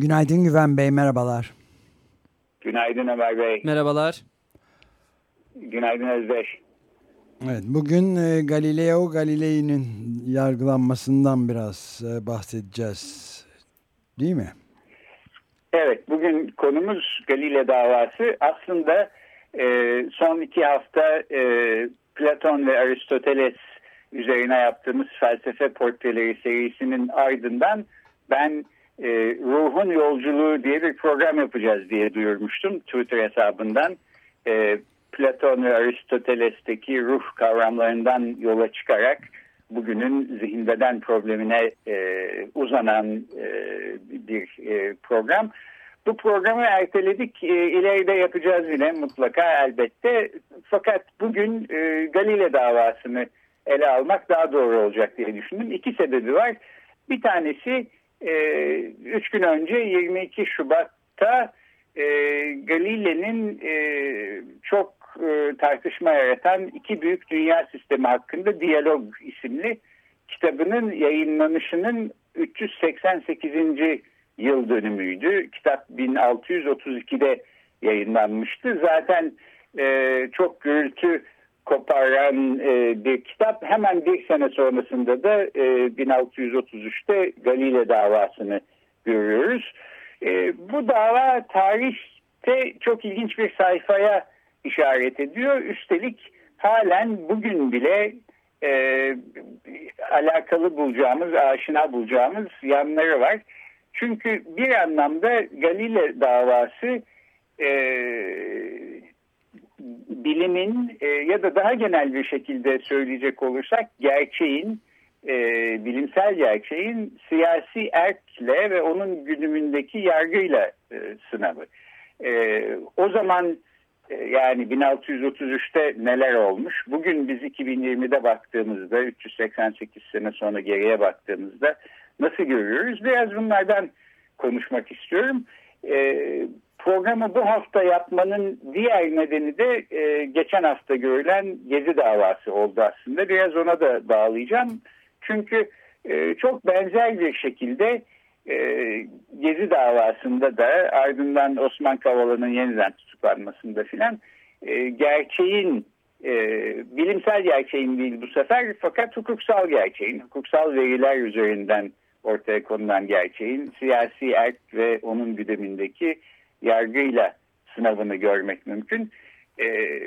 Günaydın Güven Bey, merhabalar. Günaydın Ömer Bey. Merhabalar. Günaydın Özdeş. Evet, bugün e, Galileo Galilei'nin yargılanmasından biraz e, bahsedeceğiz. Değil mi? Evet, bugün konumuz Galile davası. Aslında e, son iki hafta e, Platon ve Aristoteles üzerine yaptığımız felsefe portreleri serisinin ardından ben e, Ruhun Yolculuğu diye bir program yapacağız diye duyurmuştum Twitter hesabından. E, Platon ve Aristoteles'teki ruh kavramlarından yola çıkarak bugünün zihin problemine e, uzanan e, bir e, program. Bu programı erteledik. E, ileride yapacağız yine mutlaka elbette. Fakat bugün e, Galile davasını ele almak daha doğru olacak diye düşündüm. İki sebebi var. Bir tanesi e, üç gün önce 22 Şubat'ta e, Galile'nin e, çok e, tartışma yaratan iki büyük dünya sistemi hakkında Diyalog isimli kitabının yayınlanışının 388 yıl dönümüydü. Kitap 1632'de yayınlanmıştı. Zaten e, çok gürültü koparan e, bir kitap. Hemen bir sene sonrasında da e, 1633'te Galile davasını görüyoruz. E, bu dava tarihte çok ilginç bir sayfaya işaret ediyor. Üstelik halen bugün bile e, alakalı bulacağımız, aşina bulacağımız yanları var. Çünkü bir anlamda Galile davası e, bilimin e, ya da daha genel bir şekilde söyleyecek olursak gerçeğin, e, bilimsel gerçeğin siyasi erkle ve onun güdümündeki yargıyla e, sınavı. E, o zaman e, yani 1633'te neler olmuş? Bugün biz 2020'de baktığımızda 388 sene sonra geriye baktığımızda nasıl görüyoruz? Biraz bunlardan konuşmak istiyorum. E, programı bu hafta yapmanın diğer nedeni de e, geçen hafta görülen Gezi davası oldu aslında. Biraz ona da bağlayacağım. Çünkü e, çok benzer bir şekilde e, Gezi davasında da ardından Osman Kavala'nın yeniden tutuklanmasında filan e, gerçeğin e, bilimsel gerçeğin değil bu sefer fakat hukuksal gerçeğin, hukuksal veriler üzerinden ortaya konulan gerçeğin siyasi erk ve onun güdemindeki yargıyla sınavını görmek mümkün. E,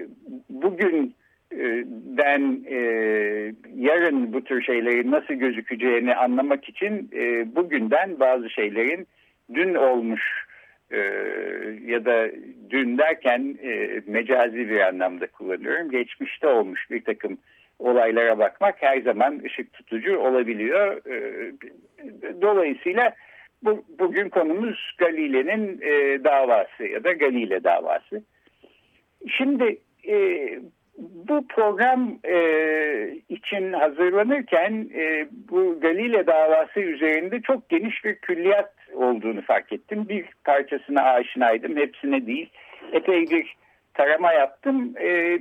bugün den e, yarın bu tür şeylerin nasıl gözükeceğini anlamak için e, bugünden bazı şeylerin dün olmuş e, ya da dün derken e, mecazi bir anlamda kullanıyorum. Geçmişte olmuş bir takım olaylara bakmak her zaman ışık tutucu olabiliyor. E, dolayısıyla bu, bugün konumuz Galile'nin e, davası ya da Galile davası. Şimdi e, bu program e, için hazırlanırken e, bu Galile davası üzerinde çok geniş bir külliyat olduğunu fark ettim. Bir parçasına aşinaydım, hepsine değil. Epey bir tarama yaptım. E,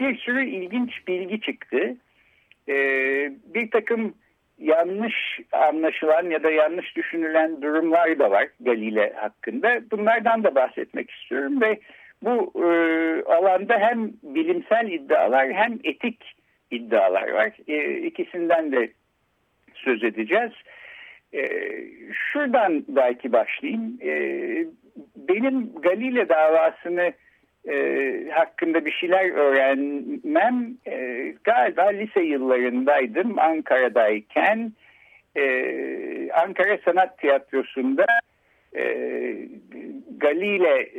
bir sürü ilginç bilgi çıktı. E, bir takım yanlış anlaşılan ya da yanlış düşünülen durumlar da var Galile hakkında. Bunlardan da bahsetmek istiyorum ve bu e, alanda hem bilimsel iddialar hem etik iddialar var. E, ikisinden de söz edeceğiz. E, şuradan belki başlayayım. E, benim Galile davasını e, hakkında bir şeyler öğrenmem e, galiba lise yıllarındaydım Ankara'dayken. E, Ankara Sanat Tiyatrosu'nda e, Galile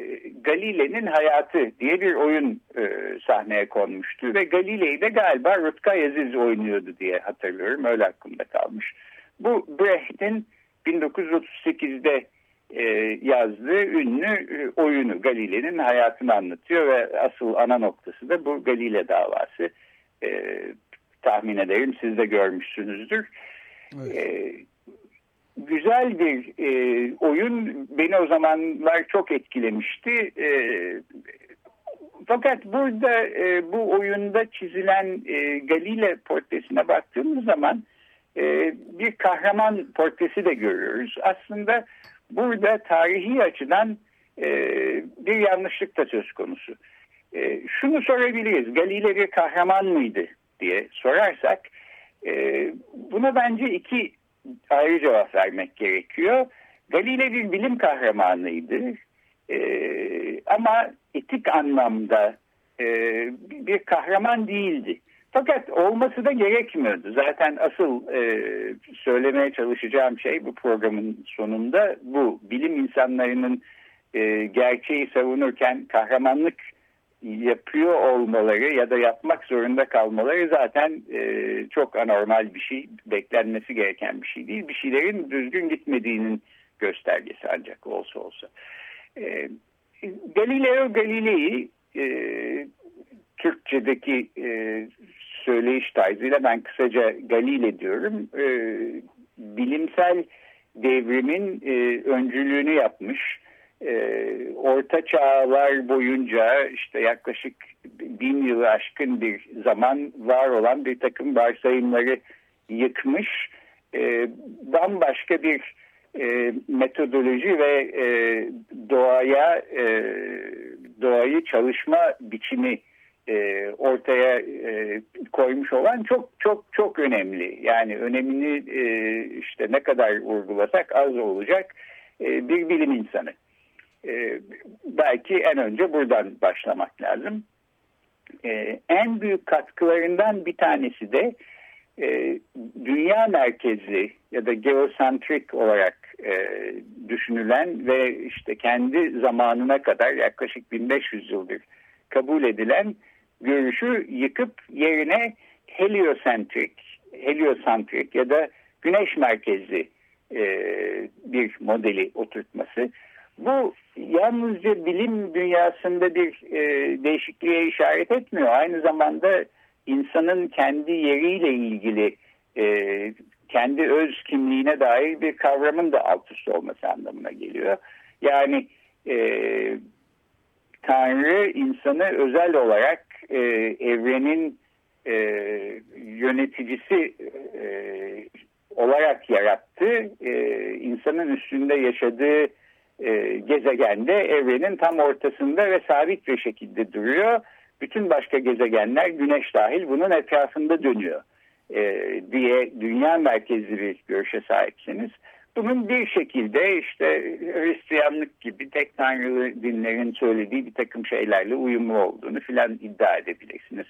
Galile'nin hayatı diye bir oyun e, sahneye konmuştu. Ve Galile'yi de galiba Rutkay Aziz oynuyordu diye hatırlıyorum. Öyle aklımda kalmış. Bu Brecht'in 1938'de e, yazdığı ünlü e, oyunu Galile'nin hayatını anlatıyor ve asıl ana noktası da bu Galile davası. E, tahmin ederim siz de görmüşsünüzdür. Evet. E, güzel bir e, oyun beni o zamanlar çok etkilemişti. E, fakat burada e, bu oyunda çizilen e, Galile portresine baktığımız zaman e, bir kahraman portresi de görüyoruz. Aslında burada tarihi açıdan e, bir yanlışlık da söz konusu. E, şunu sorabiliriz, Galile bir kahraman mıydı diye sorarsak, e, buna bence iki ayrı cevap vermek gerekiyor. Galile bir bilim kahramanıydı e, ama etik anlamda e, bir kahraman değildi. Fakat olması da gerekmiyordu. Zaten asıl e, söylemeye çalışacağım şey bu programın sonunda bu. Bilim insanlarının e, gerçeği savunurken kahramanlık yapıyor olmaları ya da yapmak zorunda kalmaları zaten e, çok anormal bir şey, beklenmesi gereken bir şey değil. Bir şeylerin düzgün gitmediğinin göstergesi ancak olsa olsa. E, Galileo Galilei e, Türkçedeki e, söyleyiş tarzıyla ben kısaca Galile diyorum. E, bilimsel devrimin e, öncülüğünü yapmış. E, orta çağlar boyunca işte yaklaşık bin yılı aşkın bir zaman var olan bir takım varsayımları yıkmış. E, bambaşka bir e, metodoloji ve e, doğaya e, doğayı çalışma biçimi e, ortaya e, koymuş olan çok çok çok önemli. Yani önemini e, işte ne kadar vurgulasak az olacak e, bir bilim insanı. E, belki en önce buradan başlamak lazım. E, en büyük katkılarından bir tanesi de e, dünya merkezi ya da geosentrik olarak e, düşünülen ve işte kendi zamanına kadar yaklaşık 1500 yıldır kabul edilen görüşü yıkıp yerine heliosentrik, heliosentrik ya da güneş merkezli e, bir modeli oturtması. Bu yalnızca bilim dünyasında bir e, değişikliğe işaret etmiyor. Aynı zamanda insanın kendi yeriyle ilgili e, kendi öz kimliğine dair bir kavramın da alt üst olması anlamına geliyor. Yani e, Tanrı insanı özel olarak e, evrenin e, yöneticisi e, olarak yarattı. E, insanın üstünde yaşadığı e, gezegende evrenin tam ortasında ve sabit bir şekilde duruyor. Bütün başka gezegenler güneş dahil bunun etrafında dönüyor e, diye dünya merkezli bir görüşe sahipsiniz. Bunun bir şekilde işte Hristiyanlık gibi tek tanrılı dinlerin söylediği bir takım şeylerle uyumlu olduğunu filan iddia edebilirsiniz.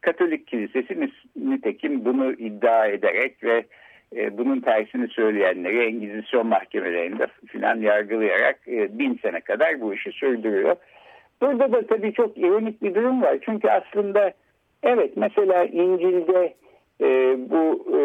Katolik kilisesi nitekim bunu iddia ederek ve e, bunun tersini söyleyenleri Engizisyon mahkemelerinde filan yargılayarak e, bin sene kadar bu işi sürdürüyor. Burada da tabii çok ironik bir durum var. Çünkü aslında evet mesela İncil'de e, bu e,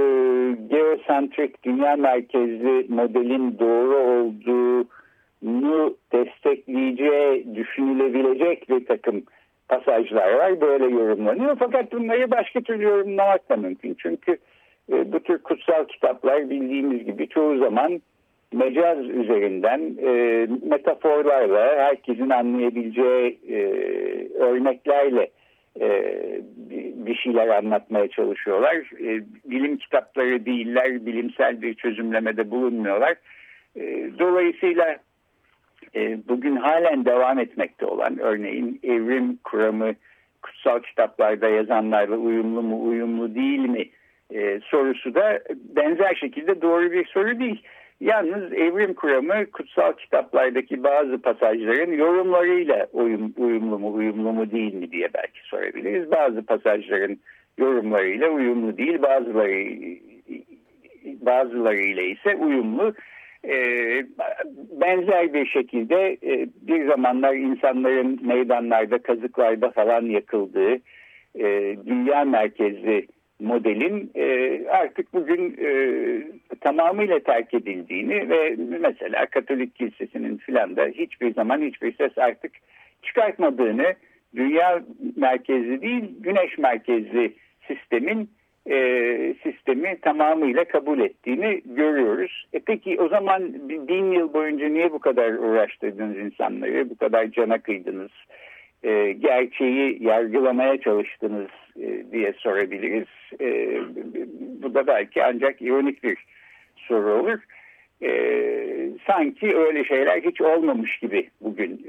geosentrik dünya merkezli modelin doğru olduğunu destekleyeceği düşünülebilecek bir takım pasajlar var. Böyle yorumlanıyor. Fakat bunları başka türlü yorumlamak da mümkün. Çünkü e, bu tür kutsal kitaplar bildiğimiz gibi çoğu zaman mecaz üzerinden e, metaforlarla herkesin anlayabileceği e, örneklerle e, bir şeyler anlatmaya çalışıyorlar. E, bilim kitapları değiller, bilimsel bir çözümlemede bulunmuyorlar. E, dolayısıyla bugün halen devam etmekte olan örneğin evrim kuramı kutsal kitaplarda yazanlarla uyumlu mu uyumlu değil mi sorusu da benzer şekilde doğru bir soru değil. Yalnız evrim kuramı kutsal kitaplardaki bazı pasajların yorumlarıyla uyum, uyumlu mu uyumlu mu değil mi diye belki sorabiliriz. Bazı pasajların yorumlarıyla uyumlu değil bazıları bazılarıyla ise uyumlu. Ee, benzer bir şekilde e, bir zamanlar insanların meydanlarda, kazıklarda falan yakıldığı e, dünya merkezli modelin e, artık bugün e, tamamıyla terk edildiğini ve mesela Katolik Kilisesi'nin filan da hiçbir zaman hiçbir ses artık çıkartmadığını dünya merkezli değil güneş merkezli sistemin e, sistemi tamamıyla kabul ettiğini görüyoruz. E peki o zaman bin yıl boyunca niye bu kadar uğraştırdınız insanları, bu kadar cana kıydınız, e, gerçeği yargılamaya çalıştınız e, diye sorabiliriz. E, bu da belki ancak ironik bir soru olur. E, sanki öyle şeyler hiç olmamış gibi bugün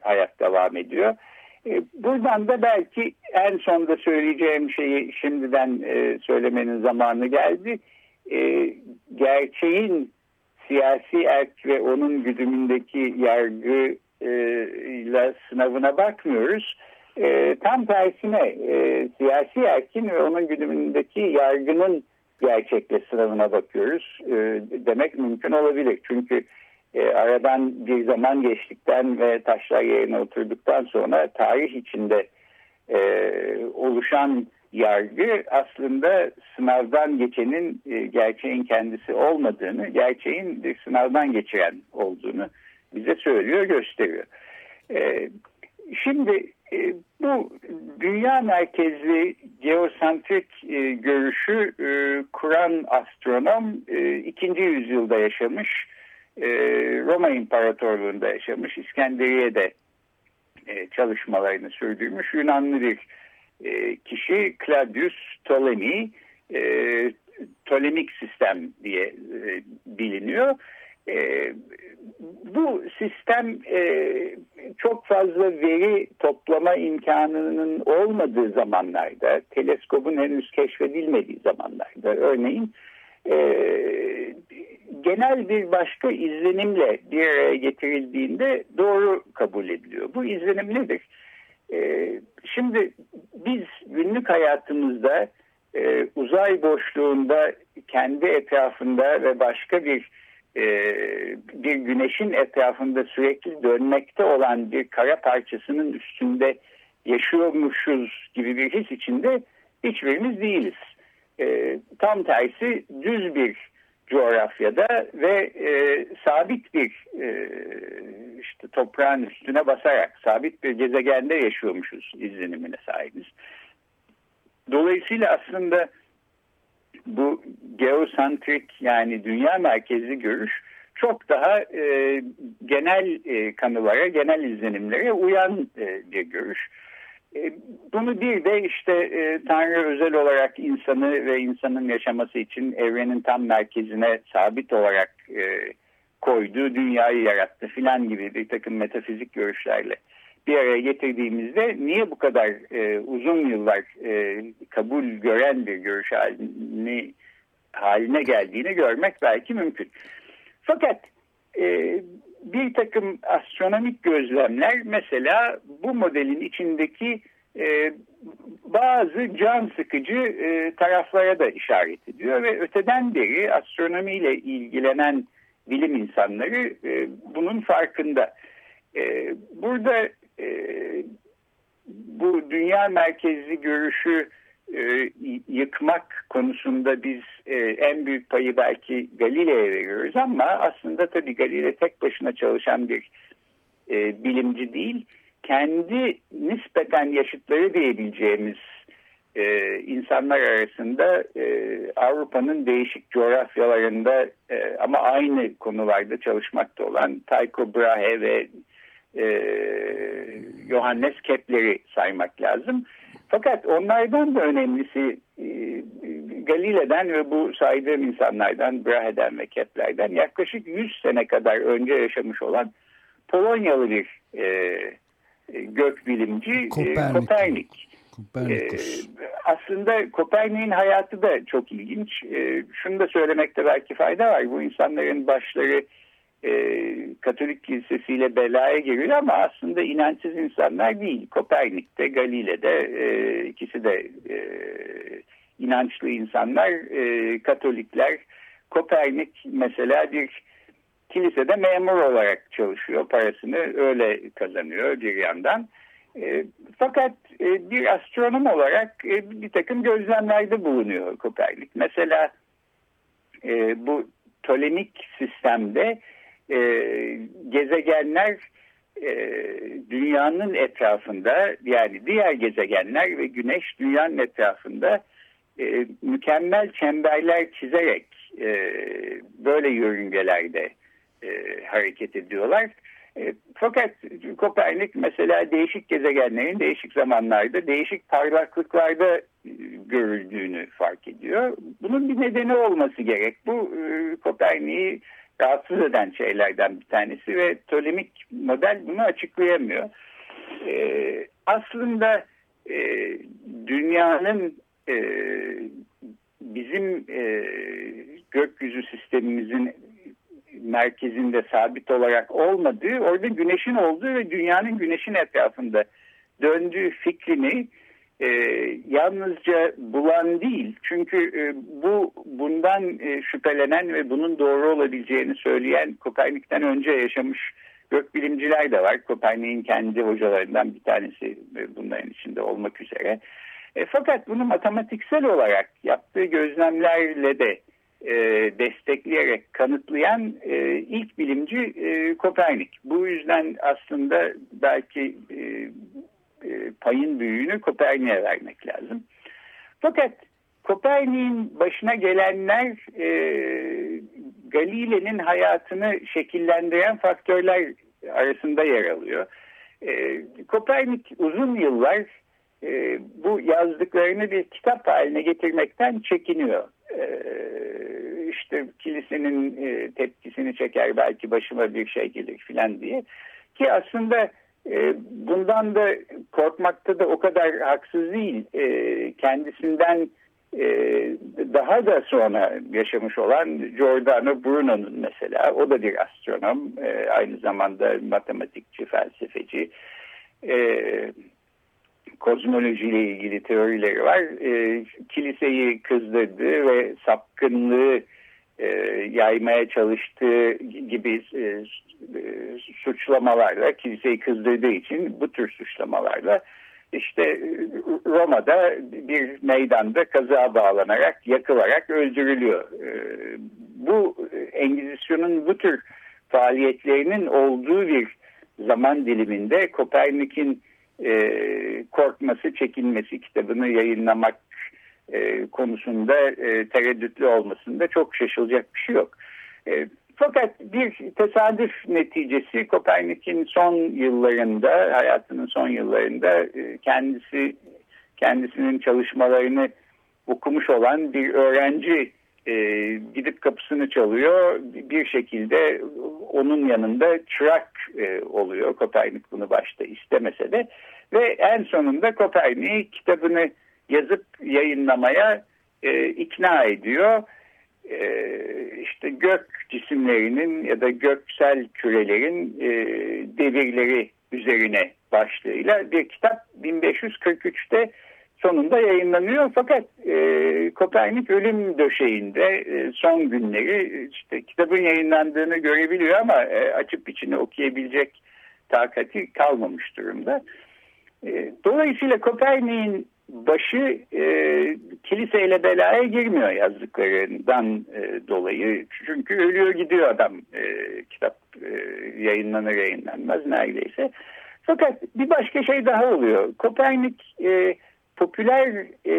hayat devam ediyor. Buradan da belki en sonda söyleyeceğim şeyi şimdiden söylemenin zamanı geldi. Gerçeğin siyasi erk ve onun güdümündeki yargı ile sınavına bakmıyoruz. Tam tersine siyasi erkin ve onun güdümündeki yargının gerçekle sınavına bakıyoruz demek mümkün olabilir. Çünkü e, aradan bir zaman geçtikten ve taşlar yerine oturduktan sonra tarih içinde e, oluşan yargı aslında sınavdan geçenin e, gerçeğin kendisi olmadığını, gerçeğin bir sınavdan geçiren olduğunu bize söylüyor, gösteriyor. E, şimdi e, bu dünya merkezli geosentrik e, görüşü e, kuran astronom e, ikinci yüzyılda yaşamış e, Roma İmparatorluğu'nda yaşamış, İskenderiye'de e, çalışmalarını sürdürmüş Yunanlı bir e, kişi Claudius Ptolemy, Tolemik sistem diye biliniyor. Bu sistem çok fazla veri toplama imkanının olmadığı zamanlarda, teleskobun henüz keşfedilmediği zamanlarda, örneğin genel bir başka izlenimle bir araya getirildiğinde doğru kabul ediliyor. Bu izlenim nedir? Ee, şimdi biz günlük hayatımızda e, uzay boşluğunda kendi etrafında ve başka bir e, bir güneşin etrafında sürekli dönmekte olan bir kara parçasının üstünde yaşıyormuşuz gibi bir his içinde hiçbirimiz değiliz. E, tam tersi düz bir coğrafyada ve e, sabit bir e, işte toprağın üstüne basarak sabit bir gezegende yaşıyormuşuz izlenimine sahibiz. Dolayısıyla aslında bu geosantrik yani dünya merkezli görüş çok daha e, genel e, kanılara, genel izlenimlere uyan e, bir görüş. E, bunu bir de işte e, Tanrı özel olarak insanı ve insanın yaşaması için evrenin tam merkezine sabit olarak e, koyduğu dünyayı yarattı filan gibi bir takım metafizik görüşlerle bir araya getirdiğimizde niye bu kadar e, uzun yıllar e, kabul gören bir görüş halini, haline geldiğini görmek belki mümkün. Fakat e, bir takım astronomik gözlemler mesela bu modelin içindeki e, bazı can sıkıcı e, taraflara da işaret ediyor ve öteden beri astronomiyle ilgilenen bilim insanları e, bunun farkında. E, burada e, bu dünya merkezli görüşü e, yıkmak konusunda biz e, en büyük payı belki Galile'ye veriyoruz ama aslında tabii Galile tek başına çalışan bir e, bilimci değil. Kendi nispeten yaşıtları diyebileceğimiz e, insanlar arasında e, Avrupa'nın değişik coğrafyalarında e, ama aynı konularda çalışmakta olan Tycho Brahe ve e, Johannes Kepler'i saymak lazım. Fakat onlardan da önemlisi e, Galile'den ve bu saydığım insanlardan, Brahe'den ve Kepler'den yaklaşık 100 sene kadar önce yaşamış olan Polonyalı bir e, e gök bilimci Kopernik. Kopernik. Kopernikus. E, aslında Kopernik'in hayatı da çok ilginç. E, şunu da söylemekte belki fayda var. Bu insanların başları e, Katolik kilisesiyle belaya giriyor ama aslında inançsız insanlar değil. Kopernik'te, Galile'de e, ikisi de e, inançlı insanlar, e, Katolikler. Kopernik mesela bir kilisede memur olarak çalışıyor, parasını öyle kazanıyor bir yandan. E, fakat e, bir astronom olarak e, bir takım gözlemlerde bulunuyor Kopernik. Mesela e, bu Tolemik sistemde e, gezegenler e, dünyanın etrafında yani diğer gezegenler ve güneş dünyanın etrafında e, mükemmel çemberler çizerek e, böyle yörüngelerde e, hareket ediyorlar. E, fakat Kopernik mesela değişik gezegenlerin değişik zamanlarda değişik parlaklıklarda e, görüldüğünü fark ediyor. Bunun bir nedeni olması gerek. Bu e, Kopernik'i rahatsız eden şeylerden bir tanesi ve Tolemik model bunu açıklayamıyor. E, aslında e, dünyanın e, bizim e, gökyüzü sistemimizin merkezinde sabit olarak olmadığı, orada güneşin olduğu ve dünyanın güneşin etrafında döndüğü fikrini e, yalnızca bulan değil. Çünkü e, bu bundan e, şüphelenen ve bunun doğru olabileceğini söyleyen Kopernik'ten önce yaşamış gökbilimciler de var. Kopernik'in kendi hocalarından bir tanesi e, bunların içinde olmak üzere. E, fakat bunu matematiksel olarak yaptığı gözlemlerle de e, destekleyerek kanıtlayan e, ilk bilimci e, Kopernik. Bu yüzden aslında belki e, payın büyüğünü Kopernik'e vermek lazım. Fakat Kopernik'in başına gelenler e, Galile'nin hayatını şekillendiren faktörler arasında yer alıyor. E, Kopernik uzun yıllar e, bu yazdıklarını bir kitap haline getirmekten çekiniyor. E, işte kilisenin e, tepkisini çeker belki başıma bir şey gelir filan diye. Ki aslında e, bundan da korkmakta da o kadar haksız değil. E, kendisinden e, daha da sonra yaşamış olan Giordano Bruno'nun mesela o da bir astronom e, aynı zamanda matematikçi, felsefeci. E, kozmolojiyle ilgili teorileri var. E, kiliseyi kızdırdı ve sapkınlığı e, yaymaya çalıştığı gibi e, suçlamalarla kiliseyi kızdırdığı için bu tür suçlamalarla işte e, Roma'da bir meydanda kaza bağlanarak yakılarak öldürülüyor. E, bu Engizisyon'un bu tür faaliyetlerinin olduğu bir zaman diliminde Kopernik'in korkması, çekinmesi kitabını yayınlamak konusunda e, tereddütlü olmasında çok şaşılacak bir şey yok. Fakat bir tesadüf neticesi Kopernik'in son yıllarında, hayatının son yıllarında e, kendisi kendisinin çalışmalarını okumuş olan bir öğrenci e, gidip kapısını çalıyor. Bir şekilde onun yanında çırak e, oluyor. Kopernik bunu başta istemese de. Ve en sonunda Kopernik kitabını yazıp yayınlamaya e, ikna ediyor. E, işte gök cisimlerinin ya da göksel kürelerin e, devirleri üzerine başlığıyla bir kitap 1543'te sonunda yayınlanıyor. Fakat e, Kopernik ölüm döşeğinde e, son günleri işte kitabın yayınlandığını görebiliyor ama e, açıp içini okuyabilecek takati kalmamış durumda. E, dolayısıyla Kopernik'in başı e, kiliseyle belaya girmiyor yazdıklarından e, dolayı. Çünkü ölüyor gidiyor adam e, kitap e, yayınlanır yayınlanmaz neredeyse. Fakat bir başka şey daha oluyor. Kopernik e, popüler e,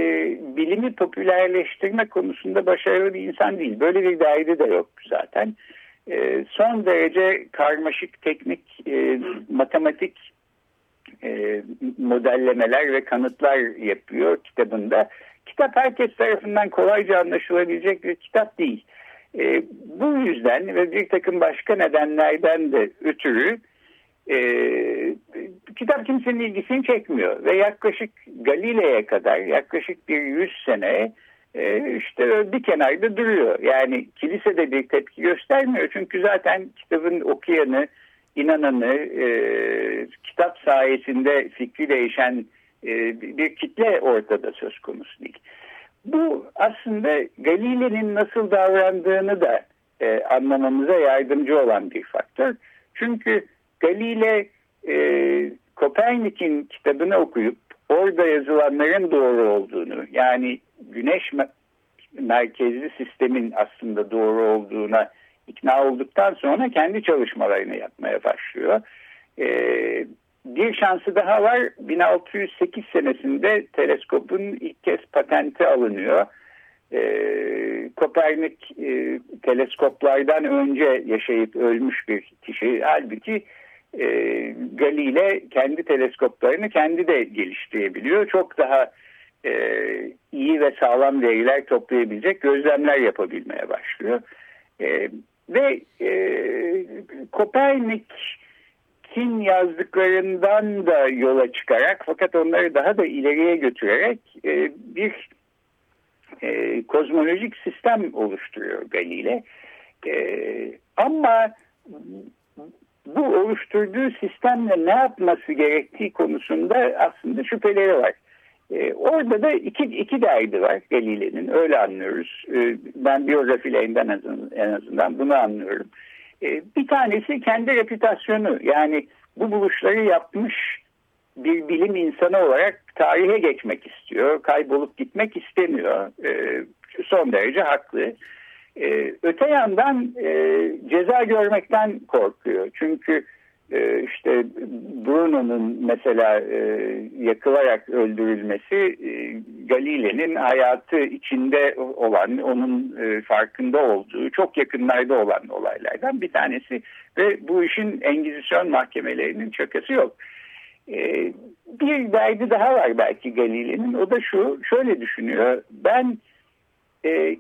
bilimi popülerleştirme konusunda başarılı bir insan değil. Böyle bir derdi de yok zaten. E, son derece karmaşık teknik e, matematik e, modellemeler ve kanıtlar yapıyor kitabında. Kitap herkes tarafından kolayca anlaşılabilecek bir kitap değil. E, bu yüzden ve bir takım başka nedenlerden de ötürü e, kitap kimsenin ilgisini çekmiyor ve yaklaşık Galile'ye kadar yaklaşık bir yüz sene e, işte bir kenarda duruyor. Yani kilise de bir tepki göstermiyor çünkü zaten kitabın okuyanı, inananı, e, kitap sayesinde fikri değişen e, bir kitle ortada söz konusu değil. Bu aslında Galile'nin nasıl davrandığını da e, anlamamıza yardımcı olan bir faktör. Çünkü Galile e, Kopernik'in kitabını okuyup orada yazılanların doğru olduğunu yani güneş merkezli sistemin aslında doğru olduğuna ikna olduktan sonra kendi çalışmalarını yapmaya başlıyor. Ee, bir şansı daha var. 1608 senesinde teleskopun ilk kez patenti alınıyor. Ee, Kopernik e, teleskoplardan önce yaşayıp ölmüş bir kişi. Halbuki e, Galile kendi teleskoplarını kendi de geliştirebiliyor. Çok daha e, iyi ve sağlam veriler toplayabilecek gözlemler yapabilmeye başlıyor. E, ve e, Kopernik'in yazdıklarından da yola çıkarak fakat onları daha da ileriye götürerek e, bir e, kozmolojik sistem oluşturuyor Galile. E, ama bu oluşturduğu sistemle ne yapması gerektiği konusunda aslında şüpheleri var. E, orada da iki, iki derdi var Galile'nin öyle anlıyoruz. E, ben biyografilerinden en azından, bunu anlıyorum. E, bir tanesi kendi reputasyonu yani bu buluşları yapmış bir bilim insanı olarak tarihe geçmek istiyor. Kaybolup gitmek istemiyor. Son derece haklı. Öte yandan ceza görmekten korkuyor. Çünkü e, işte Bruno'nun mesela e, yakılarak öldürülmesi e, Galile'nin hayatı içinde olan, onun e, farkında olduğu, çok yakınlarda olan olaylardan bir tanesi. Ve bu işin Engizisyon mahkemelerinin çakası yok. E, bir derdi daha var belki Galile'nin. O da şu, şöyle düşünüyor. Ben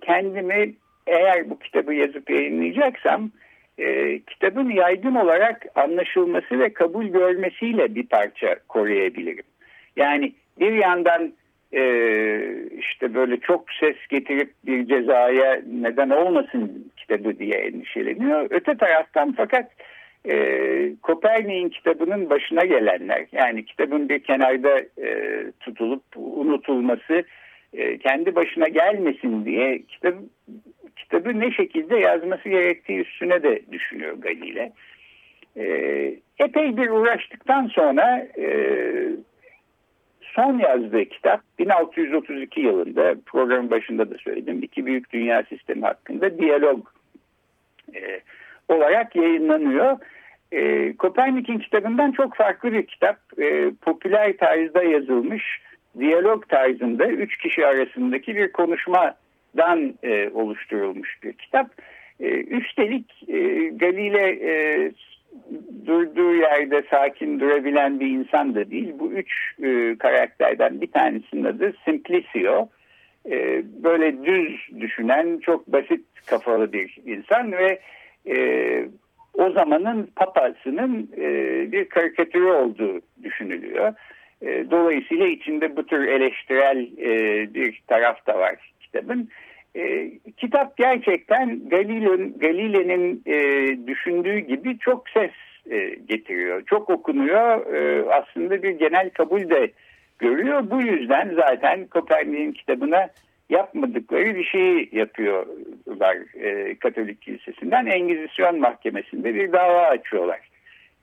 kendimi eğer bu kitabı yazıp yayınlayacaksam e, kitabın yaygın olarak anlaşılması ve kabul görmesiyle bir parça koruyabilirim. Yani bir yandan e, işte böyle çok ses getirip bir cezaya neden olmasın kitabı diye endişeleniyor. Öte taraftan fakat e, Kopernik'in kitabının başına gelenler yani kitabın bir kenarda e, tutulup unutulması e, kendi başına gelmesin diye kitap, kitabı ne şekilde yazması gerektiği üstüne de düşünüyor Galile. E, epey bir uğraştıktan sonra e, son yazdığı kitap 1632 yılında programın başında da söyledim iki büyük dünya sistemi hakkında diyalog e, olarak yayınlanıyor. E, Kopernik'in kitabından çok farklı bir kitap. E, popüler tarzda yazılmış diyalog tarzında üç kişi arasındaki bir konuşmadan e, oluşturulmuş bir kitap. E, üstelik e, Galile e, durduğu yerde sakin durabilen bir insan da değil. Bu üç e, karakterden bir tanesinin adı Simplicio. E, böyle düz düşünen, çok basit kafalı bir insan ve e, o zamanın papasının e, bir karikatürü olduğu düşünülüyor. E, dolayısıyla içinde bu tür eleştirel e, bir taraf da var kitabın. E, kitap gerçekten Galile'nin Galile e, düşündüğü gibi çok ses e, getiriyor. Çok okunuyor. E, aslında bir genel kabul de görüyor. Bu yüzden zaten Kopernik'in kitabına yapmadıkları bir şeyi yapıyorlar e, Katolik Kilisesi'nden. Engizisyon Mahkemesi'nde bir dava açıyorlar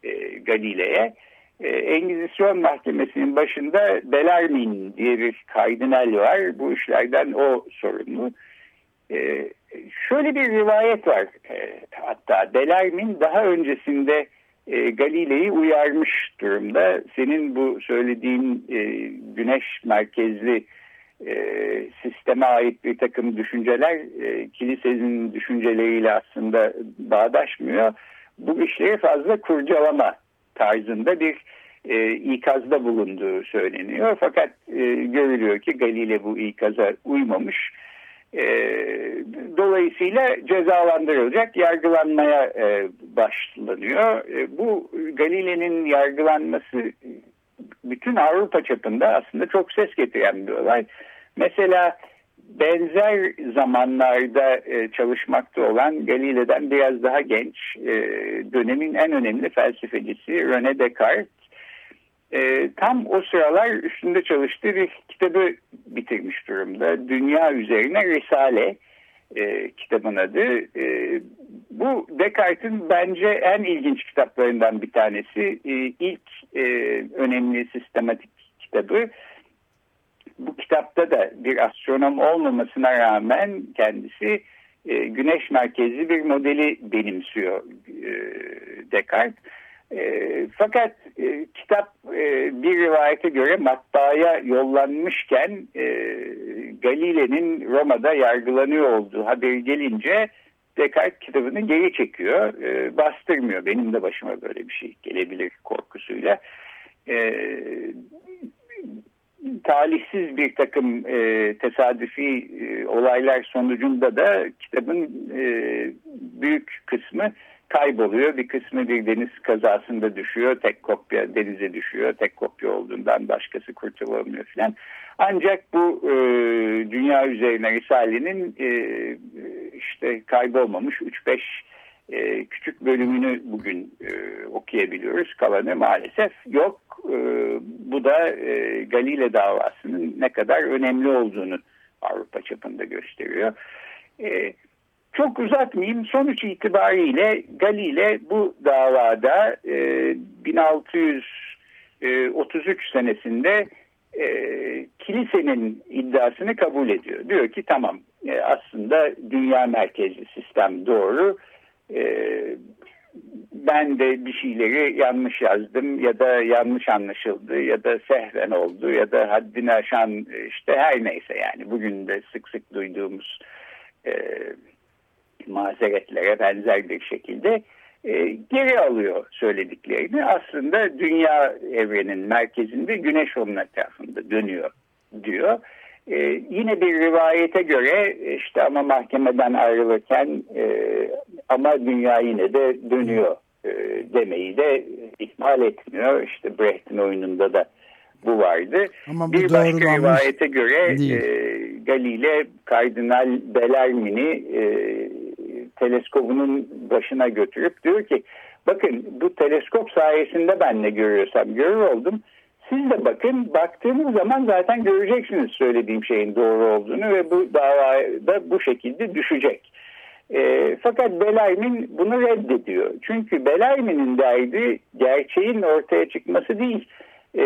e, Galile'ye e, Engizisyon Mahkemesi'nin başında Belarmin diye bir kardinal var. Bu işlerden o sorumlu. E, şöyle bir rivayet var e, hatta Belarmin daha öncesinde e, Galile'yi uyarmış durumda. Senin bu söylediğin güneş merkezli sisteme ait bir takım düşünceler kilisenin düşünceleriyle aslında bağdaşmıyor. Bu işleri fazla kurcalama tarzında bir e, ikazda bulunduğu söyleniyor. Fakat e, görülüyor ki Galile bu ikaza uymamış. E, dolayısıyla cezalandırılacak, yargılanmaya e, başlanıyor. E, bu Galile'nin yargılanması bütün Avrupa çapında aslında çok ses getiren bir olay. Mesela benzer zamanlarda e, çalışmakta olan Galile'den biraz daha genç e, dönemin en önemli felsefecisi René Descartes e, tam o sıralar üstünde çalıştığı bir kitabı bitirmiş durumda. Dünya üzerine Risale e, kitabın adı. E, bu Descartes'in bence en ilginç kitaplarından bir tanesi. E, ilk e, önemli sistematik kitabı bu kitapta da bir astronom olmamasına rağmen kendisi e, güneş merkezli bir modeli benimsiyor e, Descartes. E, fakat e, kitap e, bir rivayete göre matbaaya yollanmışken e, Galile'nin Roma'da yargılanıyor olduğu haberi gelince Descartes kitabını geri çekiyor, e, bastırmıyor. Benim de başıma böyle bir şey gelebilir korkusuyla. E, talihsiz bir takım e, tesadüfi e, olaylar sonucunda da kitabın e, büyük kısmı kayboluyor. Bir kısmı bir deniz kazasında düşüyor. Tek kopya denize düşüyor. Tek kopya olduğundan başkası kurtulamıyor filan. Ancak bu e, dünya üzerine Risale'nin e, işte kaybolmamış 3-5 e, küçük bölümünü bugün e, okuyabiliyoruz. Kalanı maalesef yok. E, bu da e, Galile davasının ne kadar önemli olduğunu Avrupa çapında gösteriyor. E, çok uzatmayayım. Sonuç itibariyle Galile bu davada e, 1633 senesinde e, kilisenin iddiasını kabul ediyor. Diyor ki tamam e, aslında dünya merkezli sistem doğru. E, ben de bir şeyleri yanlış yazdım ya da yanlış anlaşıldı ya da sehven oldu ya da haddini aşan işte her neyse yani bugün de sık sık duyduğumuz e, mazeretlere benzer bir şekilde e, geri alıyor söylediklerini. Aslında dünya evrenin merkezinde güneş onun etrafında dönüyor diyor. E, yine bir rivayete göre işte ama mahkemeden ayrılırken e, ama dünya yine de dönüyor e, demeyi de ihmal etmiyor. İşte Brecht'in oyununda da bu vardı. Ama bu bir başka rivayete göre e, Galile Kardinal Bellarmine'i e, teleskobunun başına götürüp diyor ki bakın bu teleskop sayesinde ben ne görüyorsam görür oldum. Siz de bakın baktığınız zaman zaten göreceksiniz söylediğim şeyin doğru olduğunu ve bu davada bu şekilde düşecek. E, fakat Belaymin bunu reddediyor. Çünkü Belaymin'in derdi gerçeğin ortaya çıkması değil. E,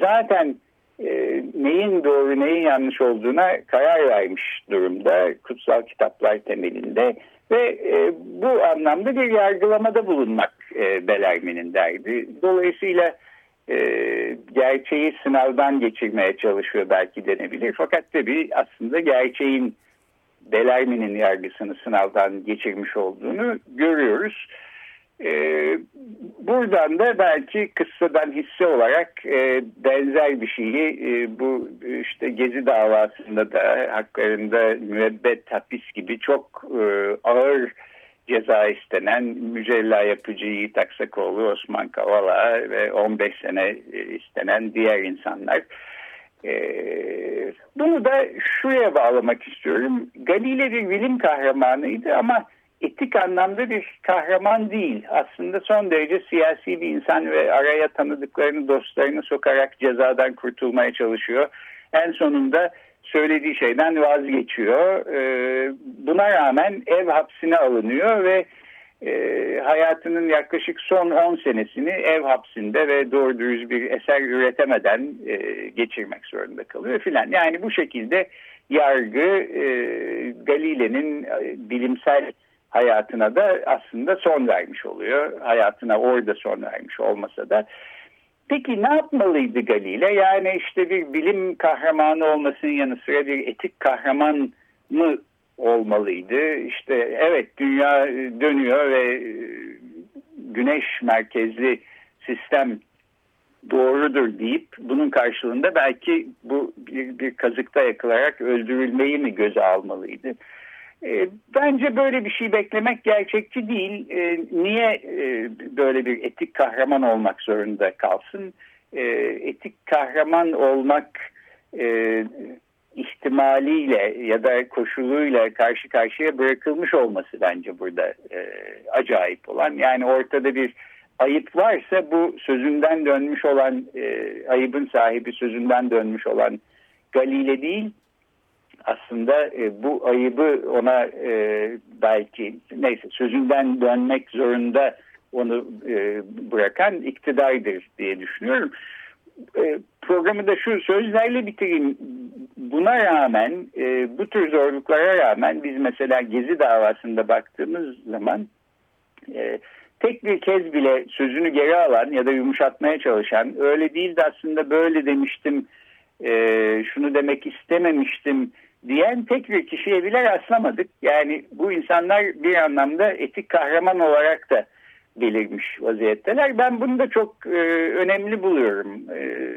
zaten e, neyin doğru neyin yanlış olduğuna karar vermiş durumda kutsal kitaplar temelinde. Ve e, bu anlamda bir yargılamada bulunmak e, Belermin'in derdi. Dolayısıyla e, gerçeği sınavdan geçirmeye çalışıyor belki denebilir. Fakat tabii aslında gerçeğin Belermin'in yargısını sınavdan geçirmiş olduğunu görüyoruz. Ee, buradan da belki kıssadan hisse olarak e, benzer bir şeyi e, bu işte Gezi davasında da haklarında müebbet hapis gibi çok e, ağır ceza istenen Mücella Yapıcı Yiğit Aksakoğlu, Osman Kavala ve 15 sene e, istenen diğer insanlar. E, bunu da şuraya bağlamak istiyorum. Galile bir bilim kahramanıydı ama etik anlamda bir kahraman değil. Aslında son derece siyasi bir insan ve araya tanıdıklarını, dostlarını sokarak cezadan kurtulmaya çalışıyor. En sonunda söylediği şeyden vazgeçiyor. Ee, buna rağmen ev hapsine alınıyor ve e, hayatının yaklaşık son 10 senesini ev hapsinde ve doğru dürüst bir eser üretemeden e, geçirmek zorunda kalıyor filan. Yani bu şekilde yargı e, Galile'nin bilimsel hayatına da aslında son vermiş oluyor. Hayatına orada son vermiş olmasa da. Peki ne yapmalıydı Galile? Yani işte bir bilim kahramanı olmasının yanı sıra bir etik kahraman mı olmalıydı? İşte evet dünya dönüyor ve e, güneş merkezli sistem doğrudur deyip bunun karşılığında belki bu bir, bir kazıkta yakılarak öldürülmeyi mi göze almalıydı? E, bence böyle bir şey beklemek gerçekçi değil. E, niye e, böyle bir etik kahraman olmak zorunda kalsın? Etik kahraman olmak ihtimaliyle ya da koşuluyla karşı karşıya bırakılmış olması bence burada acayip olan. Yani ortada bir ayıp varsa bu sözünden dönmüş olan ayıbın sahibi sözünden dönmüş olan Galile değil aslında e, bu ayıbı ona e, belki neyse sözünden dönmek zorunda onu e, bırakan iktidardır diye düşünüyorum. e, programı da şu sözlerle bitireyim. Buna rağmen e, bu tür zorluklara rağmen biz mesela Gezi davasında baktığımız zaman e, tek bir kez bile sözünü geri alan ya da yumuşatmaya çalışan öyle değil de aslında böyle demiştim e, şunu demek istememiştim diyen tek bir kişiye bile rastlamadık. Yani bu insanlar bir anlamda etik kahraman olarak da belirmiş vaziyetteler. Ben bunu da çok e, önemli buluyorum. E,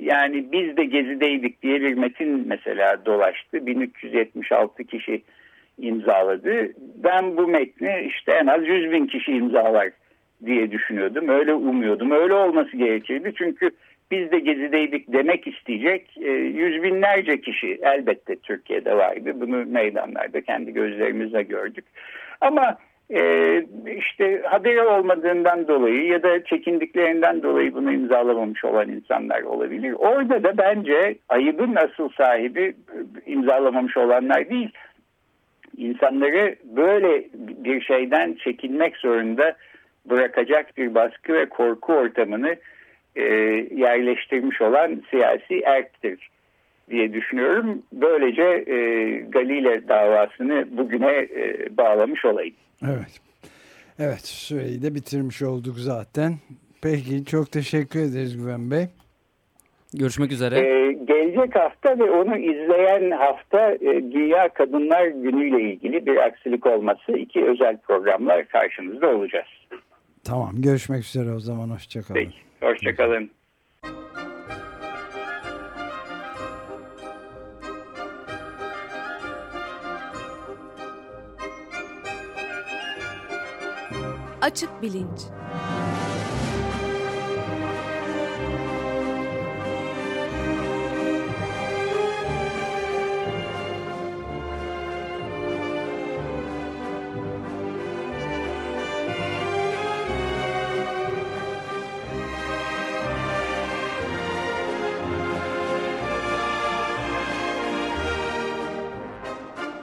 yani biz de gezideydik diye bir metin mesela dolaştı. 1376 kişi imzaladı. Ben bu metni işte en az 100 bin kişi imzalar diye düşünüyordum. Öyle umuyordum. Öyle olması gerekirdi. Çünkü biz de gezideydik demek isteyecek e, yüz binlerce kişi elbette Türkiye'de vardı. Bunu meydanlarda kendi gözlerimizle gördük. Ama e, işte haberi olmadığından dolayı ya da çekindiklerinden dolayı bunu imzalamamış olan insanlar olabilir. Orada da bence ayıbın asıl sahibi imzalamamış olanlar değil. İnsanları böyle bir şeyden çekinmek zorunda bırakacak bir baskı ve korku ortamını e, yerleştirmiş olan siyasi erktir diye düşünüyorum. Böylece e, Galile davasını bugüne e, bağlamış olayım. Evet. Evet süreyi de bitirmiş olduk zaten. Peki çok teşekkür ederiz Güven Bey. Görüşmek üzere. Ee, gelecek hafta ve onu izleyen hafta e, Dünya Kadınlar Günü ile ilgili bir aksilik olması iki özel programlar karşınızda olacağız. Tamam görüşmek üzere o zaman hoşçakalın. Peki hoşçakalın. Açık Bilinç